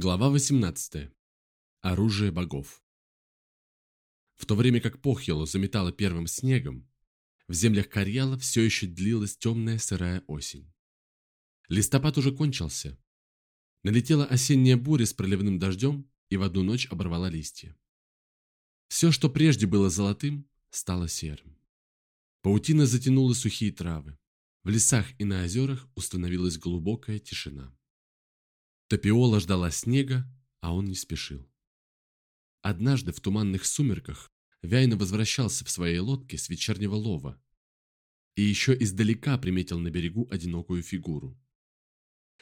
Глава 18. Оружие богов. В то время как Похьелу заметало первым снегом, в землях Карьяла все еще длилась темная сырая осень. Листопад уже кончился. Налетела осенняя буря с проливным дождем и в одну ночь оборвала листья. Все, что прежде было золотым, стало серым. Паутина затянула сухие травы. В лесах и на озерах установилась глубокая тишина. Топиола ждала снега, а он не спешил. Однажды в туманных сумерках Вяйна возвращался в своей лодке с вечернего лова и еще издалека приметил на берегу одинокую фигуру.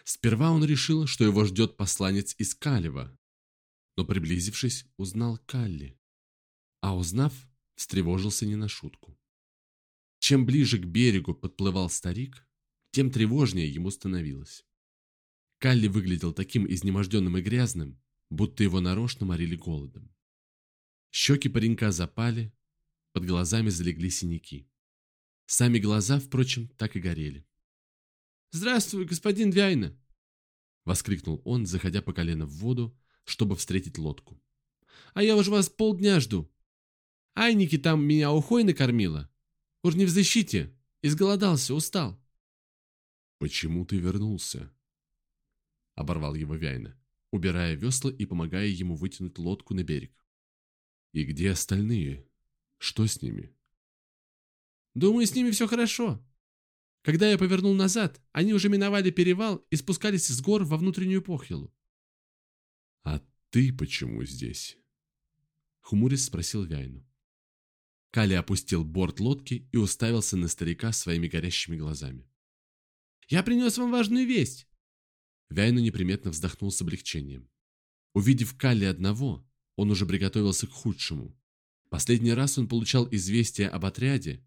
Сперва он решил, что его ждет посланец из Калева, но, приблизившись, узнал Калли, а узнав, встревожился не на шутку. Чем ближе к берегу подплывал старик, тем тревожнее ему становилось. Калли выглядел таким изнеможденным и грязным, будто его нарочно морили голодом. Щеки паренька запали, под глазами залегли синяки. Сами глаза, впрочем, так и горели. «Здравствуй, господин Вяйна!» — воскликнул он, заходя по колено в воду, чтобы встретить лодку. «А я уж вас полдня жду. Айники там меня ухой накормила. Уж не в защите, изголодался, устал». «Почему ты вернулся?» Оборвал его Вяйна, убирая весла и помогая ему вытянуть лодку на берег. «И где остальные? Что с ними?» «Думаю, с ними все хорошо. Когда я повернул назад, они уже миновали перевал и спускались с гор во внутреннюю похилу». «А ты почему здесь?» Хмурис спросил Вяйну. Кали опустил борт лодки и уставился на старика своими горящими глазами. «Я принес вам важную весть!» Вяйну неприметно вздохнул с облегчением. Увидев Калли одного, он уже приготовился к худшему. Последний раз он получал известие об отряде,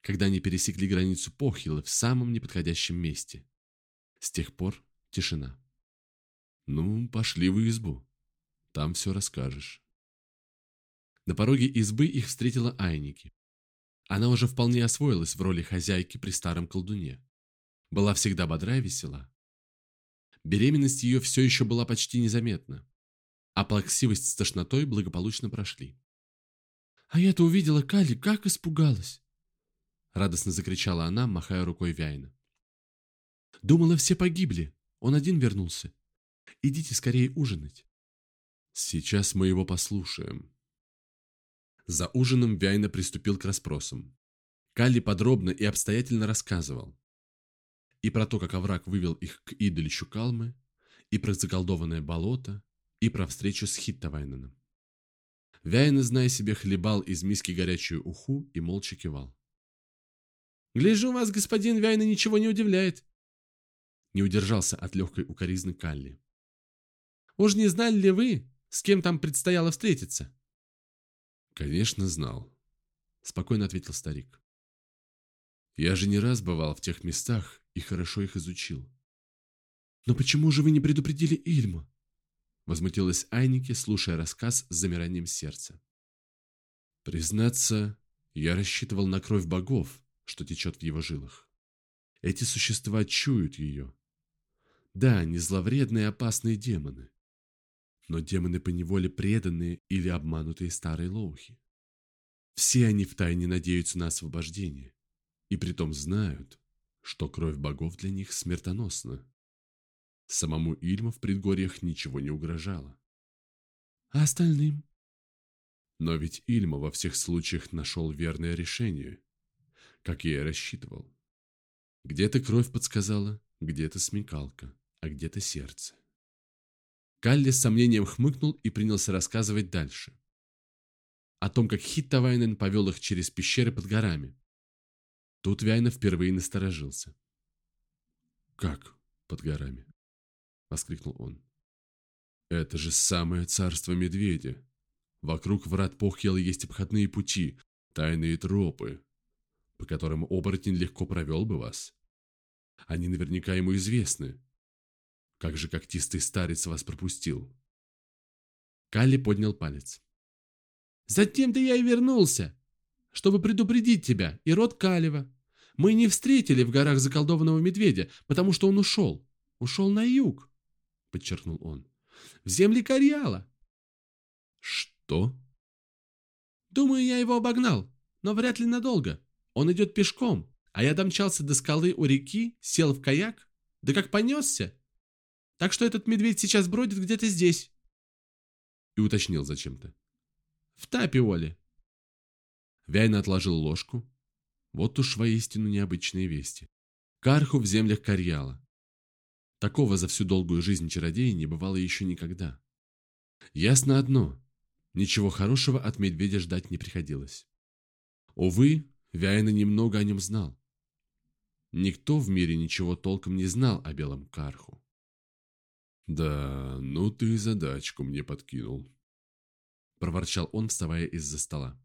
когда они пересекли границу Похилы в самом неподходящем месте. С тех пор тишина. «Ну, пошли в избу. Там все расскажешь». На пороге избы их встретила Айники. Она уже вполне освоилась в роли хозяйки при старом колдуне. Была всегда бодра и весела. Беременность ее все еще была почти незаметна, а плаксивость с тошнотой благополучно прошли. «А я-то увидела Кали, как испугалась!» Радостно закричала она, махая рукой Вяйна. «Думала, все погибли. Он один вернулся. Идите скорее ужинать». «Сейчас мы его послушаем». За ужином Вяйна приступил к расспросам. Калли подробно и обстоятельно рассказывал, и про то, как овраг вывел их к идолищу Калмы, и про заколдованное болото, и про встречу с Хиттавайненом. Вяйна, зная себе, хлебал из миски горячую уху и молча кивал. «Гляжу, вас, господин Вяйна, ничего не удивляет!» Не удержался от легкой укоризны Калли. «Уж не знали ли вы, с кем там предстояло встретиться?» «Конечно, знал», — спокойно ответил старик. «Я же не раз бывал в тех местах, и хорошо их изучил. «Но почему же вы не предупредили Ильма?» Возмутилась Айнике, слушая рассказ с замиранием сердца. Признаться, я рассчитывал на кровь богов, что течет в его жилах. Эти существа чуют ее. Да, они зловредные и опасные демоны. Но демоны поневоле преданные или обманутые старой лоухи. Все они втайне надеются на освобождение. И притом знают, что кровь богов для них смертоносна. Самому Ильма в предгорьях ничего не угрожало. А остальным? Но ведь Ильма во всех случаях нашел верное решение, как я и рассчитывал. Где-то кровь подсказала, где-то смекалка, а где-то сердце. Калли с сомнением хмыкнул и принялся рассказывать дальше. О том, как Хиттавайнен повел их через пещеры под горами, Тут Вяйна впервые насторожился. «Как под горами?» — воскликнул он. «Это же самое царство медведя. Вокруг врат Похьела есть обходные пути, тайные тропы, по которым оборотень легко провел бы вас. Они наверняка ему известны. Как же когтистый старец вас пропустил?» Калли поднял палец. «Затем-то я и вернулся!» Чтобы предупредить тебя и род Калева. Мы не встретили в горах заколдованного медведя, потому что он ушел. Ушел на юг, подчеркнул он. В земли Карьяла. Что? Думаю, я его обогнал, но вряд ли надолго. Он идет пешком, а я домчался до скалы у реки, сел в каяк, да как понесся. Так что этот медведь сейчас бродит где-то здесь. И уточнил зачем-то. В Тапиоле. Вяйна отложил ложку. Вот уж воистину необычные вести. Карху в землях Карьяла. Такого за всю долгую жизнь чародея не бывало еще никогда. Ясно одно. Ничего хорошего от медведя ждать не приходилось. Увы, Вяйна немного о нем знал. Никто в мире ничего толком не знал о белом карху. «Да, ну ты задачку мне подкинул», — проворчал он, вставая из-за стола.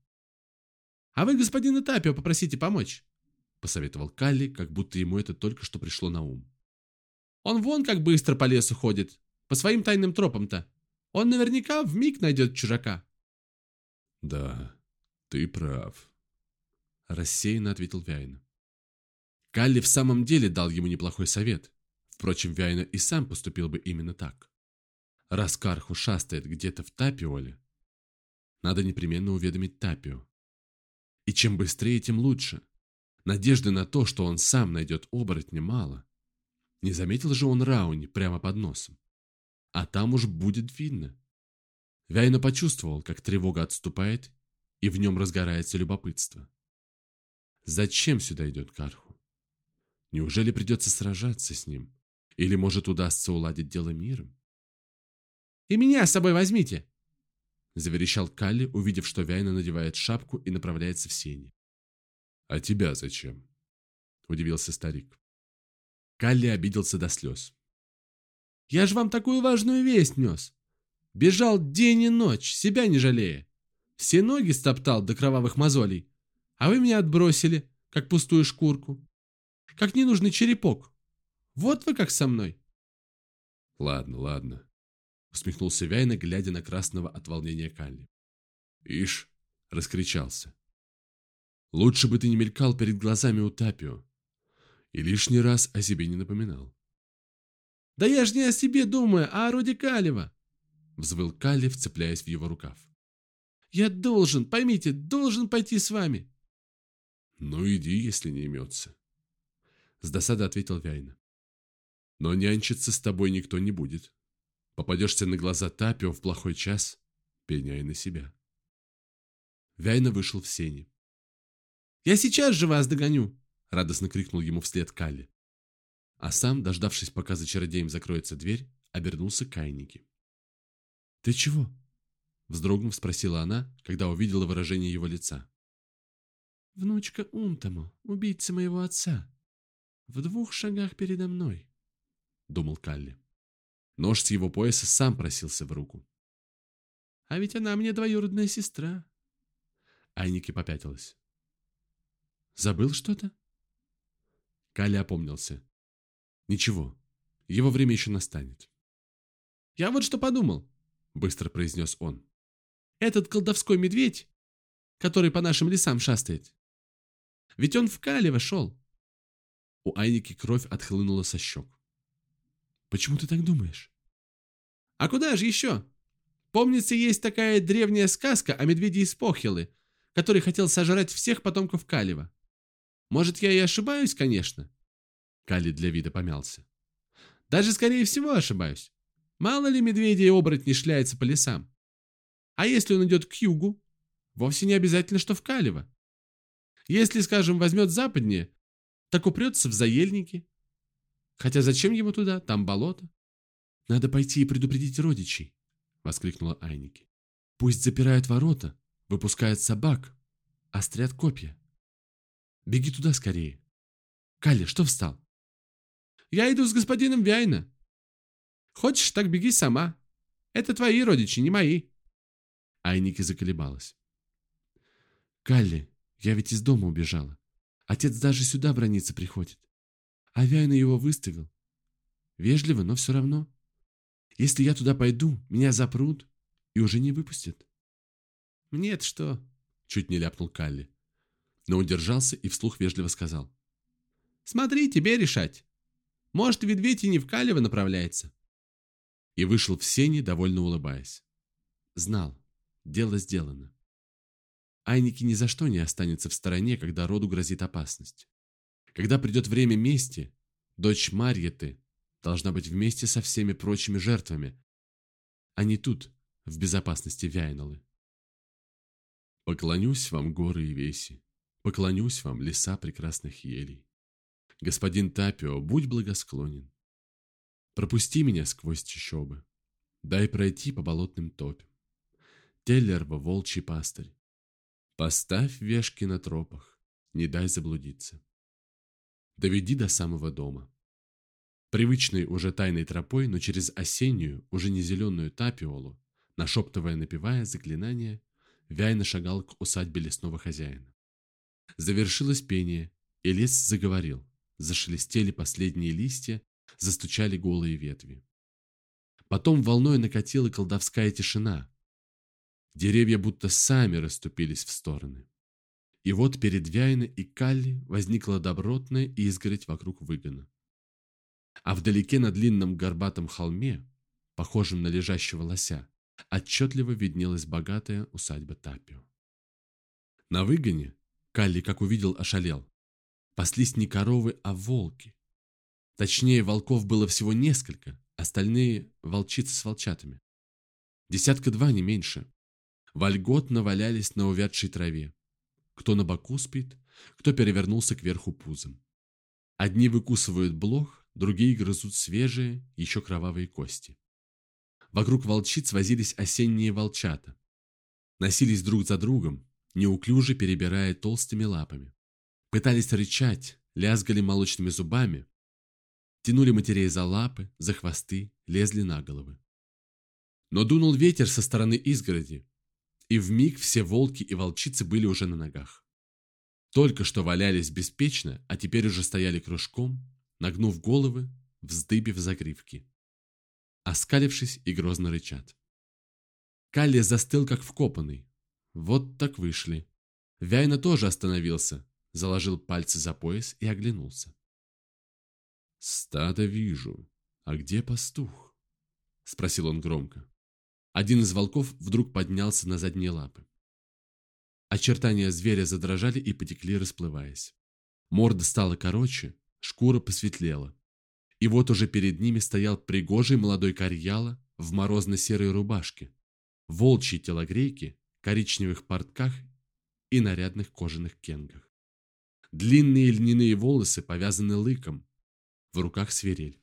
«А вы господина Тапио попросите помочь», — посоветовал Калли, как будто ему это только что пришло на ум. «Он вон как быстро по лесу ходит, по своим тайным тропам-то. Он наверняка в миг найдет чужака». «Да, ты прав», — рассеянно ответил Вяйна. Калли в самом деле дал ему неплохой совет. Впрочем, Вяйна и сам поступил бы именно так. Раз Карху шастает где-то в Тапиоле, надо непременно уведомить Тапио. И чем быстрее, тем лучше. Надежды на то, что он сам найдет оборотня, мало. Не заметил же он Рауни прямо под носом. А там уж будет видно. Вяйна почувствовал, как тревога отступает, и в нем разгорается любопытство. Зачем сюда идет Карху? Неужели придется сражаться с ним? Или, может, удастся уладить дело миром? «И меня с собой возьмите!» Заверещал Калли, увидев, что Вяйна надевает шапку и направляется в сени. «А тебя зачем?» Удивился старик. Калли обиделся до слез. «Я же вам такую важную весть нес! Бежал день и ночь, себя не жалея. Все ноги стоптал до кровавых мозолей, а вы меня отбросили, как пустую шкурку как ненужный черепок. Вот вы как со мной. Ладно, ладно, усмехнулся Вяйна, глядя на красного от волнения Калли. Ишь, раскричался. Лучше бы ты не мелькал перед глазами у Тапио и лишний раз о себе не напоминал. «Да я ж не о себе думаю, а о роде Калева!» Взвыл Калли, вцепляясь в его рукав. «Я должен, поймите, должен пойти с вами!» «Ну иди, если не имется!» С досадой ответил Вяйна. Но нянчиться с тобой никто не будет. Попадешься на глаза Тапио в плохой час, пеняй на себя. Вяйна вышел в сени. «Я сейчас же вас догоню!» — радостно крикнул ему вслед Калли. А сам, дождавшись, пока за чародеем закроется дверь, обернулся к Кайнике. «Ты чего?» — вздрогнув, спросила она, когда увидела выражение его лица. «Внучка Унтамо, убийца моего отца», в двух шагах передо мной», — думал Калли. Нож с его пояса сам просился в руку. «А ведь она мне двоюродная сестра». Айники попятилась. «Забыл что-то?» Калли опомнился. «Ничего, его время еще настанет». «Я вот что подумал», — быстро произнес он. «Этот колдовской медведь, который по нашим лесам шастает, ведь он в Калево шел. У Айники кровь отхлынула со щек. «Почему ты так думаешь?» «А куда же еще? Помнится, есть такая древняя сказка о медведе из Похилы, который хотел сожрать всех потомков Калева. Может, я и ошибаюсь, конечно?» Кали для вида помялся. «Даже, скорее всего, ошибаюсь. Мало ли медведей и оборотней шляется по лесам. А если он идет к югу? Вовсе не обязательно, что в Калево. Если, скажем, возьмет западнее, так упрется в заельники. Хотя зачем ему туда? Там болото. Надо пойти и предупредить родичей, воскликнула Айники. Пусть запирают ворота, выпускают собак, острят копья. Беги туда скорее. Калли, что встал? Я иду с господином Вяйна. Хочешь, так беги сама. Это твои родичи, не мои. Айники заколебалась. Калли, я ведь из дома убежала. Отец даже сюда брониться приходит. А Вяйна его выставил. Вежливо, но все равно. Если я туда пойду, меня запрут и уже не выпустят. Мне-то что? Чуть не ляпнул Калли. Но удержался и вслух вежливо сказал. Смотри, тебе решать. Может, ведь Вети не в Калево направляется. и вышел в сени, довольно улыбаясь. Знал, дело сделано. Айники ни за что не останется в стороне, когда роду грозит опасность. Когда придет время мести, дочь Марьеты должна быть вместе со всеми прочими жертвами, а не тут, в безопасности Вяйналы. Поклонюсь вам, горы и веси, поклонюсь вам, леса прекрасных елей. Господин Тапио, будь благосклонен. Пропусти меня сквозь чащобы, дай пройти по болотным топям. Теллерва, волчий пастырь, поставь вешки на тропах, не дай заблудиться. Доведи до самого дома. Привычной уже тайной тропой, но через осеннюю, уже не зеленую тапиолу, нашептывая, напевая заклинания, Вяйна шагал к усадьбе лесного хозяина. Завершилось пение, и лес заговорил. Зашелестели последние листья, застучали голые ветви. Потом волной накатила колдовская тишина. Деревья будто сами расступились в стороны. И вот перед Вяйна и Калли возникла добротная изгородь вокруг выгона. А вдалеке на длинном горбатом холме, похожем на лежащего лося, отчетливо виднелась богатая усадьба Тапио. На выгоне Калли, как увидел, ошалел. Паслись не коровы, а волки. Точнее, волков было всего несколько, остальные – волчицы с волчатами. Десятка-два, не меньше. Вольготно валялись на увядшей траве. Кто на боку спит, кто перевернулся кверху пузом. Одни выкусывают блох, другие грызут свежие, еще кровавые кости. Вокруг волчиц возились осенние волчата. Носились друг за другом, неуклюже перебирая толстыми лапами. Пытались рычать, лязгали молочными зубами, тянули матерей за лапы, за хвосты, лезли на головы. Но дунул ветер со стороны изгороди, и в миг все волки и волчицы были уже на ногах. Только что валялись беспечно, а теперь уже стояли кружком, нагнув головы, вздыбив загривки оскалившись и грозно рычат. Калли застыл, как вкопанный. Вот так вышли. Вяйна тоже остановился, заложил пальцы за пояс и оглянулся. «Стадо вижу. А где пастух?» — спросил он громко. Один из волков вдруг поднялся на задние лапы. Очертания зверя задрожали и потекли, расплываясь. Морда стала короче, шкура посветлела. И вот уже перед ними стоял пригожий молодой карьяла в морозно-серой рубашке, волчьей телогрейке, коричневых портках и нарядных кожаных кенгах. Длинные льняные волосы повязаны лыком, в руках свирель.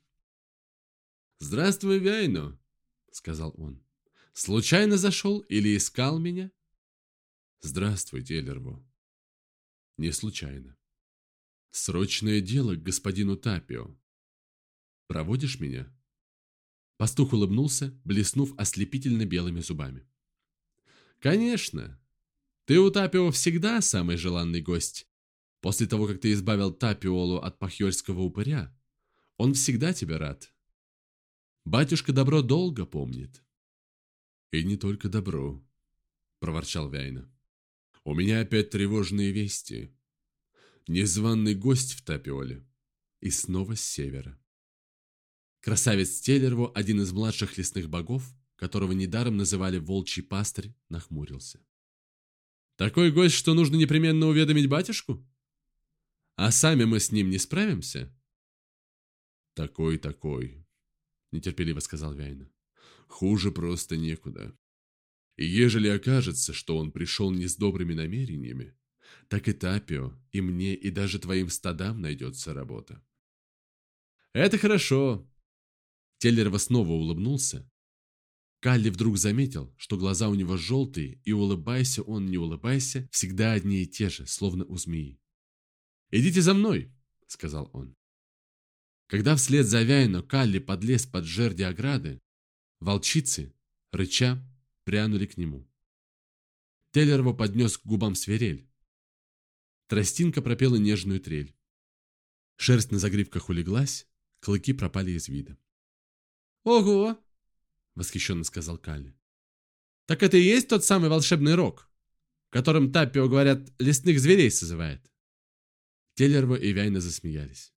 «Здравствуй, Вяйно!» — сказал он. «Случайно зашел или искал меня?» «Здравствуй, Делерво». «Не случайно. Срочное дело к господину Тапио. Проводишь меня?» Пастух улыбнулся, блеснув ослепительно белыми зубами. «Конечно! Ты у Тапио всегда самый желанный гость. После того, как ты избавил Тапиолу от пахьольского упыря, он всегда тебе рад. Батюшка добро долго помнит». «И не только добро», — проворчал Вяйна. «У меня опять тревожные вести. Незваный гость в Тапиоле. И снова с севера. Красавец Телерво, один из младших лесных богов, которого недаром называли волчий пастырь, нахмурился. «Такой гость, что нужно непременно уведомить батюшку? А сами мы с ним не справимся?» «Такой, такой», — нетерпеливо сказал Вяйна. «Хуже просто некуда. И ежели окажется, что он пришел не с добрыми намерениями, так и Тапио, и мне, и даже твоим стадам найдется работа». «Это хорошо», Теллерова снова улыбнулся. Калли вдруг заметил, что глаза у него желтые, и улыбайся он, не улыбайся, всегда одни и те же, словно у змеи. «Идите за мной!» — сказал он. Когда вслед за Вяйно Калли подлез под жерди ограды, волчицы, рыча, прянули к нему. Теллерова поднес к губам свирель. Тростинка пропела нежную трель. Шерсть на загривках улеглась, клыки пропали из вида. «Ого!» — восхищенно сказал Калли. «Так это и есть тот самый волшебный рог, которым Таппио, говорят, лесных зверей созывает?» Теллерво и Вяйна засмеялись.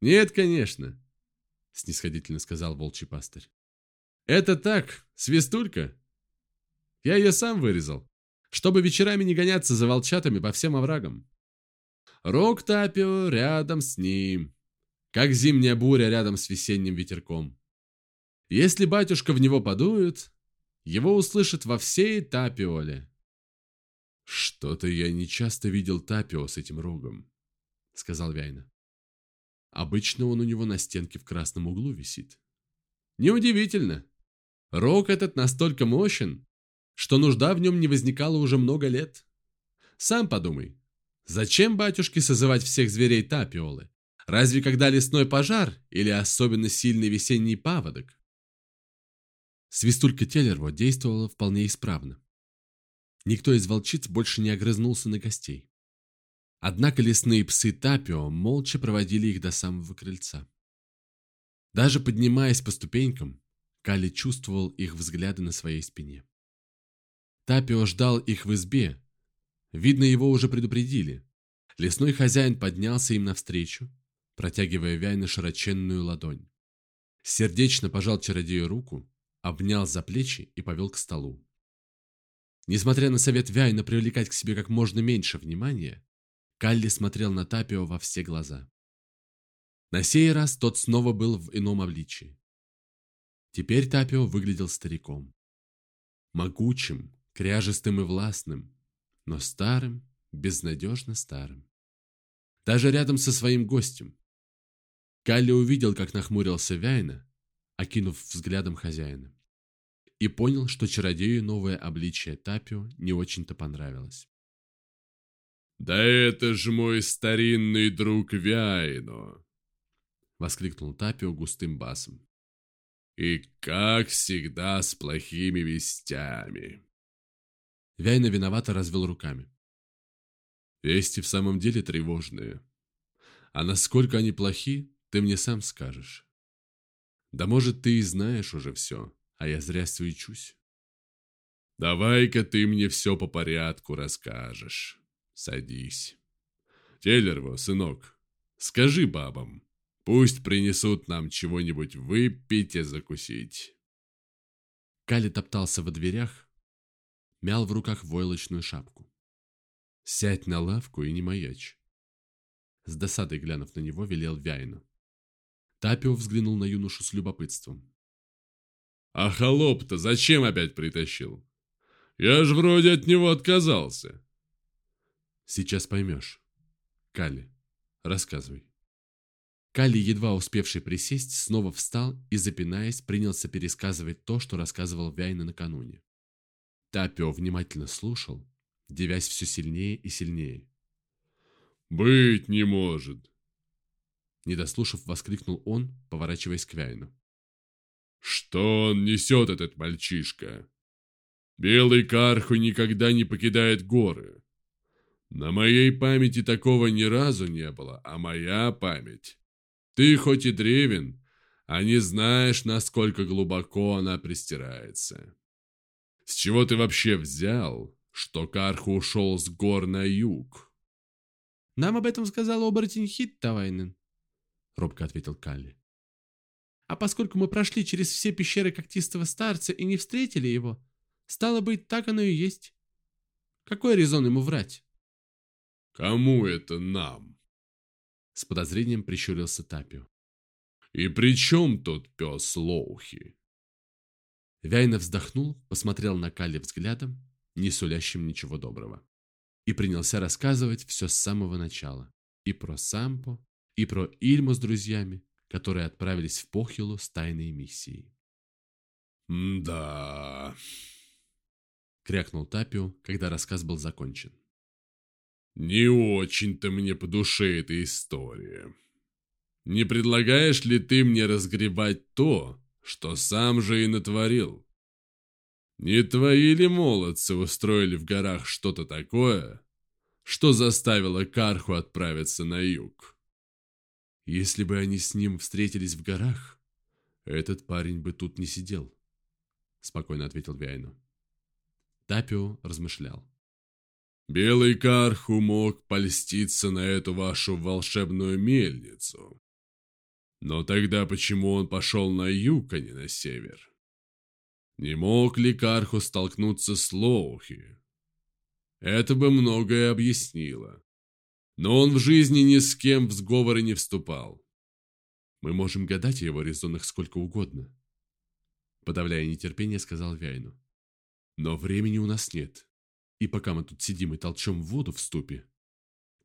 «Нет, конечно», — снисходительно сказал волчий пастырь. Это так, свистулька. Я ее сам вырезал, чтобы вечерами не гоняться за волчатами по всем оврагам. Рок Тапио рядом с ним, как зимняя буря рядом с весенним ветерком. Если батюшка в него подует, его услышат во всей Тапиоле. «Что-то я не часто видел Тапио с этим рогом», — сказал Вяйна. «Обычно он у него на стенке в красном углу висит». «Неудивительно. Рог этот настолько мощен, что нужда в нем не возникала уже много лет. Сам подумай, зачем батюшке созывать всех зверей Тапиолы? Разве когда лесной пожар или особенно сильный весенний паводок? Свистулька Теллерво действовала вполне исправно. Никто из волчиц больше не огрызнулся на гостей. Однако лесные псы Тапио молча проводили их до самого крыльца. Даже поднимаясь по ступенькам, Кали чувствовал их взгляды на своей спине. Тапио ждал их в избе. Видно, его уже предупредили. Лесной хозяин поднялся им навстречу, протягивая Вяйна широченную ладонь. Сердечно пожал чародею руку, обнял за плечи и повел к столу. Несмотря на совет Вяйна привлекать к себе как можно меньше внимания, Калли смотрел на Тапио во все глаза. На сей раз тот снова был в ином обличии. Теперь Тапио выглядел стариком. Могучим, кряжестым и властным, но старым, безнадежно старым. Даже рядом со своим гостем. Калли увидел, как нахмурился Вяйна, окинув взглядом хозяина и понял, что чародею новое обличие Тапио не очень-то понравилось. «Да это же мой старинный друг Вяйно!» — воскликнул Тапио густым басом. «И как всегда с плохими вестями!» Вяйно виновато развел руками. «Вести в самом деле тревожные. А насколько они плохи, ты мне сам скажешь. Да может, ты и знаешь уже все, а я зря суечусь. Давай-ка ты мне все по порядку расскажешь. Садись. Телерво, сынок, скажи бабам, пусть принесут нам чего-нибудь выпить и закусить. Кали топтался во дверях, мял в руках войлочную шапку. «Сядь на лавку и не маячь!» С досадой глянув на него, велел Вяйну. Тапио взглянул на юношу с любопытством. А холоп-то зачем опять притащил? Я ж вроде от него отказался. Сейчас поймешь. Кали, рассказывай. Кали, едва успевший присесть, снова встал и, запинаясь, принялся пересказывать то, что рассказывал Вяйна накануне. Тапио внимательно слушал, девясь все сильнее и сильнее. «Быть не может!» Недослушав, воскликнул он, поворачиваясь к Вяйну. Что он несет, этот мальчишка? Белый Карху никогда не покидает горы. На моей памяти такого ни разу не было, а моя память. Ты хоть и древен, а не знаешь, насколько глубоко она пристирается. С чего ты вообще взял, что Карху ушел с гор на юг? Нам об этом сказал оборотень Хит Тавайнен, робко ответил Калли. А поскольку мы прошли через все пещеры когтистого старца и не встретили его, стало быть, так оно и есть. Какой резон ему врать? Кому это нам? С подозрением прищурился Тапио. И при чем тут пес Лоухи? Вяйна вздохнул, посмотрел на Калли взглядом, не сулящим ничего доброго, и принялся рассказывать все с самого начала. И про Сампо, и про Ильму с друзьями, которые отправились в Похилу с тайной миссией. «Да...» — крякнул Тапио, когда рассказ был закончен. «Не очень-то мне по душе эта история. Не предлагаешь ли ты мне разгребать то, что сам же и натворил? Не твои ли молодцы устроили в горах что-то такое, что заставило Карху отправиться на юг?» Если бы они с ним встретились в горах, этот парень бы тут не сидел, спокойно ответил Вяйну. Тапио размышлял. Белый Карху мог польститься на эту вашу волшебную мельницу. Но тогда почему он пошел на юг, а не на север? Не мог ли Карху столкнуться с Лоухи? Это бы многое объяснило. Но он в жизни ни с кем в сговоры не вступал. Мы можем гадать о его резонах сколько угодно. Подавляя нетерпение, сказал Вяйну. Но времени у нас нет. И пока мы тут сидим и толчем воду в ступе,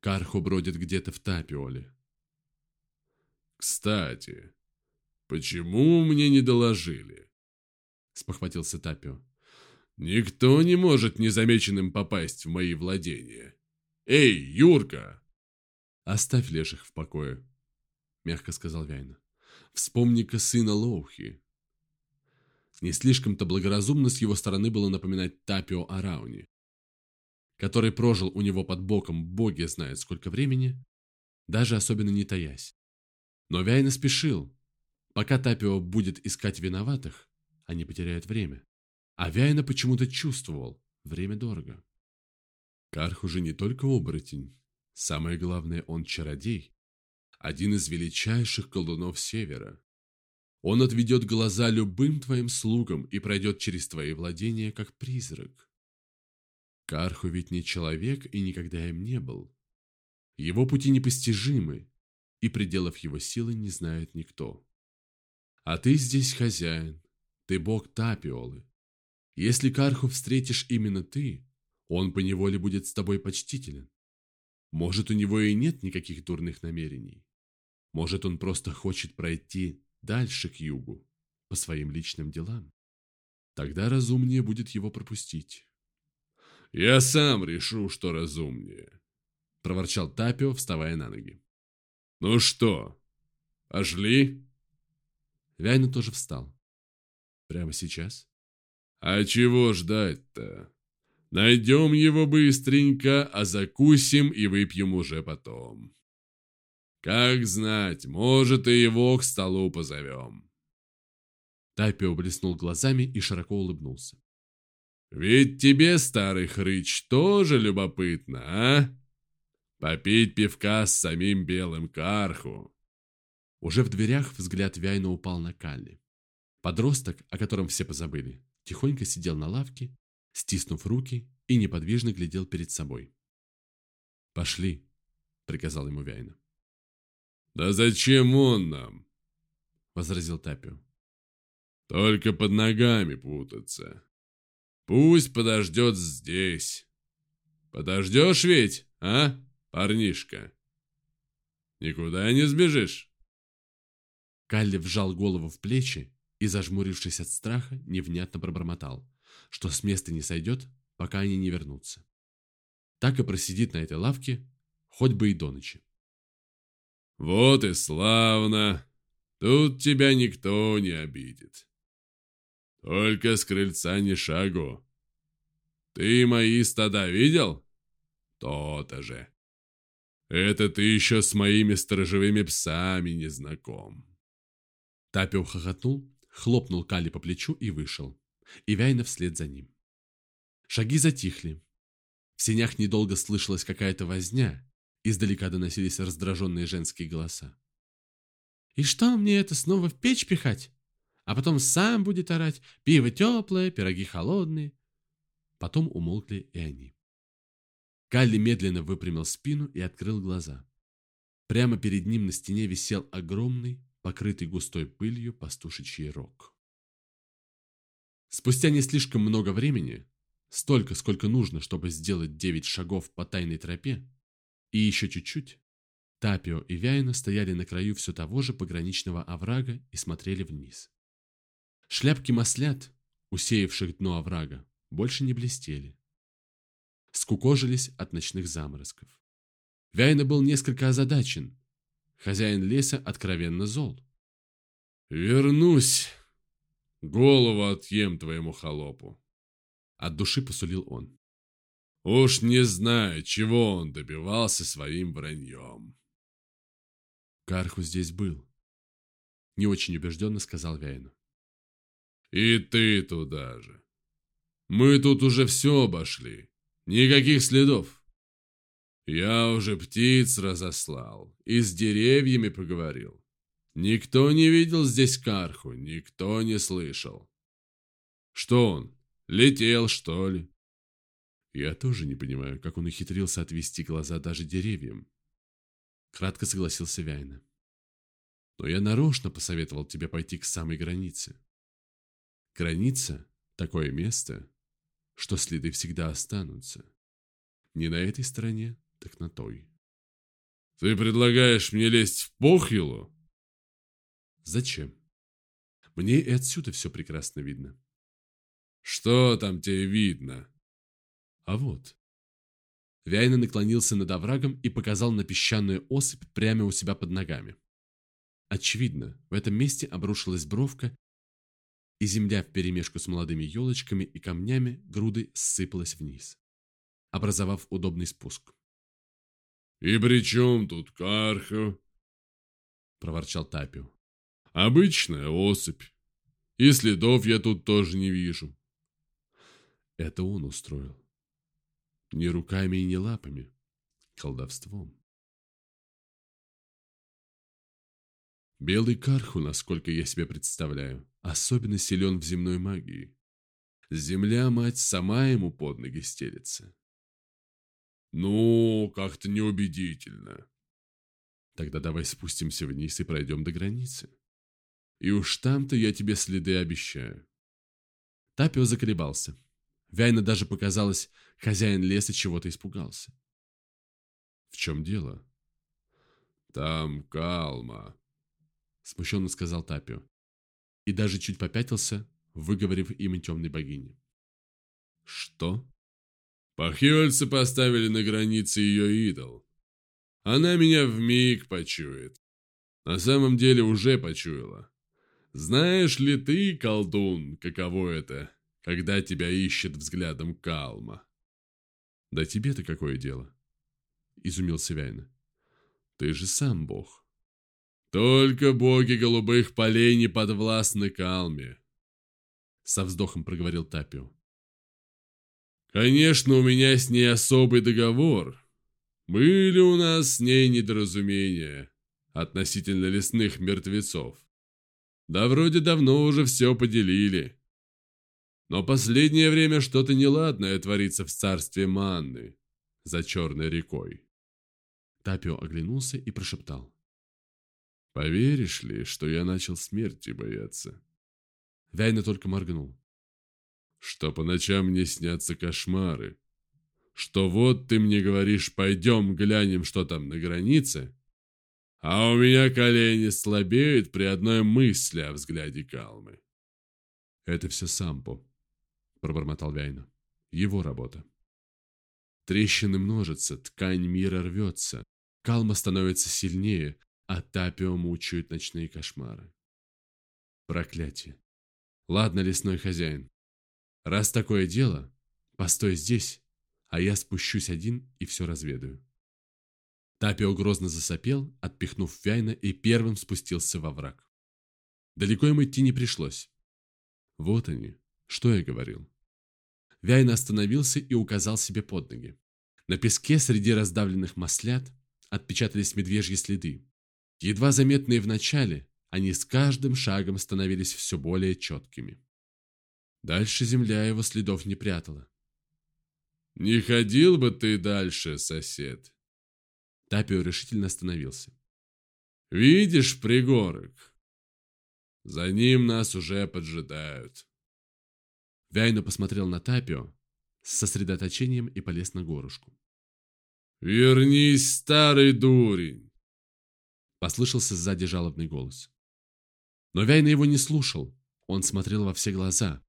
Кархо бродит где-то в Тапиоле. Кстати, почему мне не доложили? Спохватился Тапио. Никто не может незамеченным попасть в мои владения. Эй, Юрка! Оставь леших в покое, мягко сказал Вяйна. Вспомни-ка сына Лоухи. Не слишком-то благоразумно с его стороны было напоминать Тапио о Рауне, который прожил у него под боком боги знает сколько времени, даже особенно не таясь. Но Вяйна спешил. Пока Тапио будет искать виноватых, они потеряют время. А Вяйна почему-то чувствовал, время дорого. Карх уже не только оборотень, самое главное, он чародей, один из величайших колдунов Севера. Он отведет глаза любым твоим слугам и пройдет через твои владения, как призрак. Карху ведь не человек и никогда им не был. Его пути непостижимы, и пределов его силы не знает никто. А ты здесь хозяин, ты бог Тапиолы. Если Карху встретишь именно ты, он поневоле будет с тобой почтителен. Может, у него и нет никаких дурных намерений. Может, он просто хочет пройти дальше к югу, по своим личным делам. Тогда разумнее будет его пропустить. «Я сам решу, что разумнее», — проворчал Тапио, вставая на ноги. «Ну что, пошли?» Вяйна тоже встал. «Прямо сейчас?» «А чего ждать-то? Найдем его быстренько, а закусим и выпьем уже потом». Как знать, может, и его к столу позовем. Тайпио блеснул глазами и широко улыбнулся. Ведь тебе, старый хрыч, тоже любопытно, а? Попить пивка с самим белым карху. Уже в дверях взгляд Вяйна упал на Калли. Подросток, о котором все позабыли, тихонько сидел на лавке, стиснув руки и неподвижно глядел перед собой. «Пошли», — приказал ему Вяйна. «Да зачем он нам?» — возразил Тапио. «Только под ногами путаться. Пусть подождет здесь. Подождешь ведь, а, парнишка? Никуда не сбежишь?» Калли вжал голову в плечи и, зажмурившись от страха, невнятно пробормотал, что с места не сойдет, пока они не вернутся. Так и просидит на этой лавке, хоть бы и до ночи. Вот и славно. Тут тебя никто не обидит. Только с крыльца не шагу. Ты мои стада видел? То-то же. Это ты еще с моими сторожевыми псами не знаком. Тапио хохотнул, хлопнул Кали по плечу и вышел. И Вяйна вслед за ним. Шаги затихли. В сенях недолго слышалась какая-то возня, Издалека доносились раздраженные женские голоса. «И что мне это снова в печь пихать? А потом сам будет орать, пиво теплое, пироги холодные». Потом умолкли и они. Калли медленно выпрямил спину и открыл глаза. Прямо перед ним на стене висел огромный, покрытый густой пылью пастушечий рог. Спустя не слишком много времени, столько, сколько нужно, чтобы сделать девять шагов по тайной тропе, и еще чуть-чуть. Тапио и Вяйна стояли на краю все того же пограничного оврага и смотрели вниз. Шляпки маслят, усеявших дно оврага, больше не блестели. Скукожились от ночных заморозков. Вяйна был несколько озадачен. Хозяин леса откровенно зол. «Вернусь, голову отъем твоему холопу», — от души посулил он. Уж не знаю, чего он добивался своим враньем. Карху здесь был. Не очень убежденно сказал Вяйну. И ты туда же. Мы тут уже все обошли. Никаких следов. Я уже птиц разослал и с деревьями поговорил. Никто не видел здесь Карху, никто не слышал. Что он, летел, что ли? Я тоже не понимаю, как он ухитрился отвести глаза даже деревьям. Кратко согласился Вяйна. Но я нарочно посоветовал тебе пойти к самой границе. Граница – такое место, что следы всегда останутся. Не на этой стороне, так на той. Ты предлагаешь мне лезть в Похилу? Зачем? Мне и отсюда все прекрасно видно. Что там тебе видно? А вот. Вяйна наклонился над оврагом и показал на песчаную осыпь прямо у себя под ногами. Очевидно, в этом месте обрушилась бровка, и земля вперемешку с молодыми елочками и камнями груды сыпалась вниз, образовав удобный спуск. «И при чем тут Кархов?» – проворчал Тапио. «Обычная осыпь. И следов я тут тоже не вижу». Это он устроил. Не руками и не лапами. Колдовством. Белый Карху, насколько я себе представляю, особенно силен в земной магии. Земля-мать сама ему под ноги стелится. Ну, как-то неубедительно. Тогда давай спустимся вниз и пройдем до границы. И уж там-то я тебе следы обещаю. Тапио заколебался. Вяйна даже показалось, хозяин леса чего-то испугался. В чем дело? Там Калма, смущенно сказал Тапио. И даже чуть попятился, выговорив имя темной богини. Что? Похивальцы поставили на границе ее идол. Она меня в миг почует. На самом деле уже почуяла. Знаешь ли ты, колдун, каково это, когда тебя ищет взглядом Калма? Да тебе-то какое дело? Изумился Вяйна. Ты же сам бог. Только боги голубых полей не подвластны Калме. Со вздохом проговорил Тапио. Конечно, у меня с ней особый договор. Были у нас с ней недоразумения относительно лесных мертвецов. Да вроде давно уже все поделили. Но последнее время что-то неладное творится в царстве Манны за черной рекой. Тапио оглянулся и прошептал. «Поверишь ли, что я начал смерти бояться?» Вяйна только моргнул что по ночам мне снятся кошмары, что вот ты мне говоришь, пойдем глянем, что там на границе, а у меня колени слабеют при одной мысли о взгляде Калмы. Это все Сампо, пробормотал Вяйна. Его работа. Трещины множатся, ткань мира рвется, Калма становится сильнее, а Тапио мучают ночные кошмары. Проклятие. Ладно, лесной хозяин, Раз такое дело, постой здесь, а я спущусь один и все разведаю. Тапио грозно засопел, отпихнув Вяйна и первым спустился во враг. Далеко им идти не пришлось. Вот они, что я говорил. Вяйна остановился и указал себе под ноги. На песке среди раздавленных маслят отпечатались медвежьи следы. Едва заметные в начале, они с каждым шагом становились все более четкими. Дальше земля его следов не прятала. «Не ходил бы ты дальше, сосед!» Тапио решительно остановился. «Видишь пригорок? За ним нас уже поджидают». Вяйно посмотрел на Тапио с сосредоточением и полез на горушку. «Вернись, старый дурень!» Послышался сзади жалобный голос. Но Вяйна его не слушал. Он смотрел во все глаза,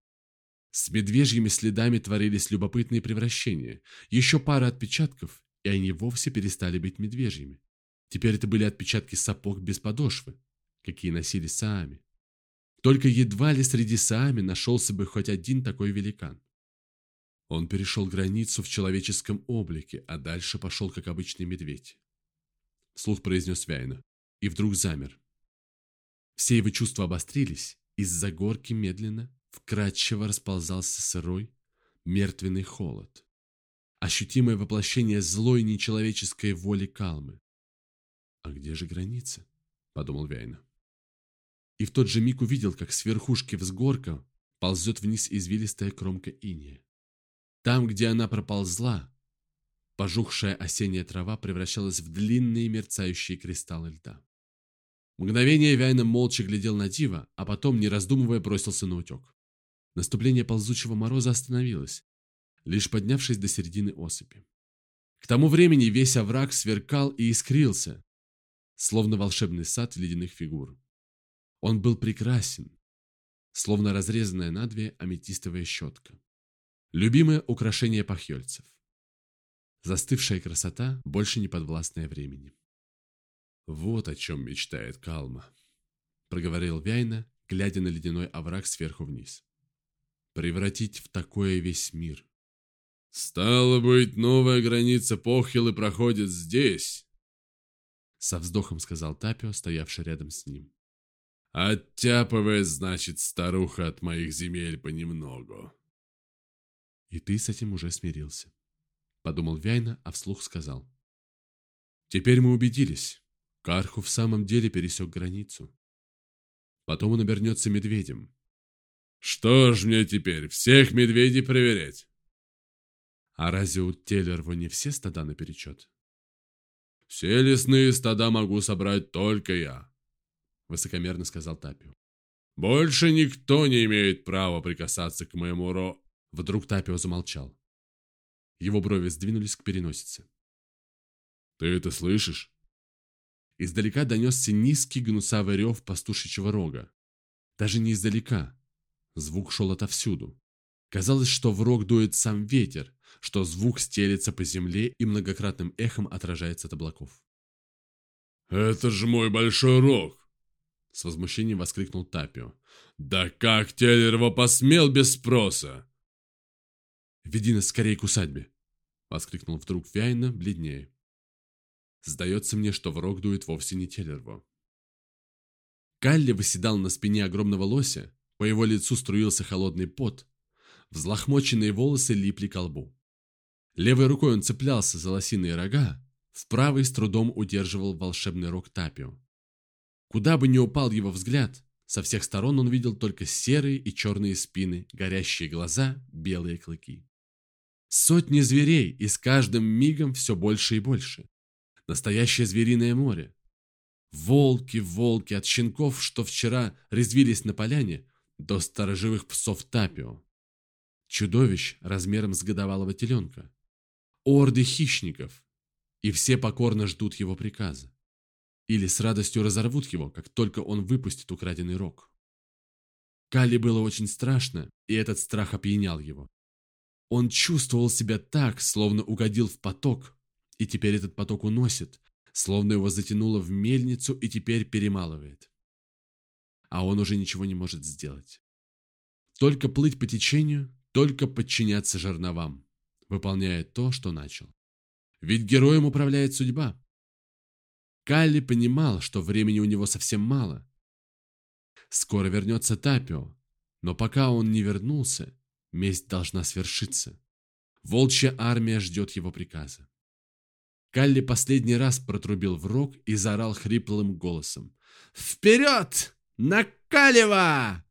с медвежьими следами творились любопытные превращения. Еще пара отпечатков, и они вовсе перестали быть медвежьими. Теперь это были отпечатки сапог без подошвы, какие носили саами. Только едва ли среди саами нашелся бы хоть один такой великан. Он перешел границу в человеческом облике, а дальше пошел, как обычный медведь. Слух произнес Вяйна, и вдруг замер. Все его чувства обострились, из-за горки медленно вкрадчиво расползался сырой, мертвенный холод. Ощутимое воплощение злой нечеловеческой воли Калмы. «А где же граница?» – подумал Вяйна. И в тот же миг увидел, как с верхушки взгорка ползет вниз извилистая кромка иния. Там, где она проползла, пожухшая осенняя трава превращалась в длинные мерцающие кристаллы льда. Мгновение Вяйна молча глядел на Дива, а потом, не раздумывая, бросился на утек. Наступление ползучего мороза остановилось, лишь поднявшись до середины осыпи. К тому времени весь овраг сверкал и искрился, словно волшебный сад ледяных фигур. Он был прекрасен, словно разрезанная надвое аметистовая щетка. Любимое украшение пахьельцев. Застывшая красота, больше не подвластная времени. «Вот о чем мечтает Калма», — проговорил Вяйна, глядя на ледяной овраг сверху вниз. «Превратить в такое весь мир». «Стало быть, новая граница Похилы проходит здесь», — со вздохом сказал Тапио, стоявший рядом с ним. «Оттяпывает, значит, старуха от моих земель понемногу». «И ты с этим уже смирился», — подумал Вяйна, а вслух сказал. «Теперь мы убедились, Карху в самом деле пересек границу. Потом он обернется медведем. Что ж мне теперь, всех медведей проверять? А разве у Телерва не все стада наперечет? Все лесные стада могу собрать только я, высокомерно сказал Тапио. Больше никто не имеет права прикасаться к моему ро... Вдруг Тапио замолчал. Его брови сдвинулись к переносице. «Ты это слышишь?» Издалека донесся низкий гнусавый рев пастушечьего рога. Даже не издалека. Звук шел отовсюду. Казалось, что в рог дует сам ветер, что звук стелется по земле и многократным эхом отражается от облаков. «Это же мой большой рог!» С возмущением воскликнул Тапио. «Да как Теллерова посмел без спроса?» «Веди нас скорее к усадьбе!» Воскликнул вдруг Вяйна, бледнее. Сдается мне, что в рог дует вовсе не Телерво. Калли выседал на спине огромного лося, по его лицу струился холодный пот, взлохмоченные волосы липли к лбу. Левой рукой он цеплялся за лосиные рога, в правой с трудом удерживал волшебный рог Тапио. Куда бы ни упал его взгляд, со всех сторон он видел только серые и черные спины, горящие глаза, белые клыки. Сотни зверей, и с каждым мигом все больше и больше. Настоящее звериное море. Волки, волки, от щенков, что вчера резвились на поляне, до сторожевых псов Тапио. Чудовищ размером с годовалого теленка. Орды хищников. И все покорно ждут его приказа. Или с радостью разорвут его, как только он выпустит украденный рог. Кали было очень страшно, и этот страх опьянял его. Он чувствовал себя так, словно угодил в поток, и теперь этот поток уносит, словно его затянуло в мельницу и теперь перемалывает. А он уже ничего не может сделать. Только плыть по течению, только подчиняться жерновам, выполняя то, что начал. Ведь героем управляет судьба. Калли понимал, что времени у него совсем мало. Скоро вернется Тапио, но пока он не вернулся, месть должна свершиться. Волчья армия ждет его приказа. Калли последний раз протрубил в рог и заорал хриплым голосом. «Вперед! Накалева!»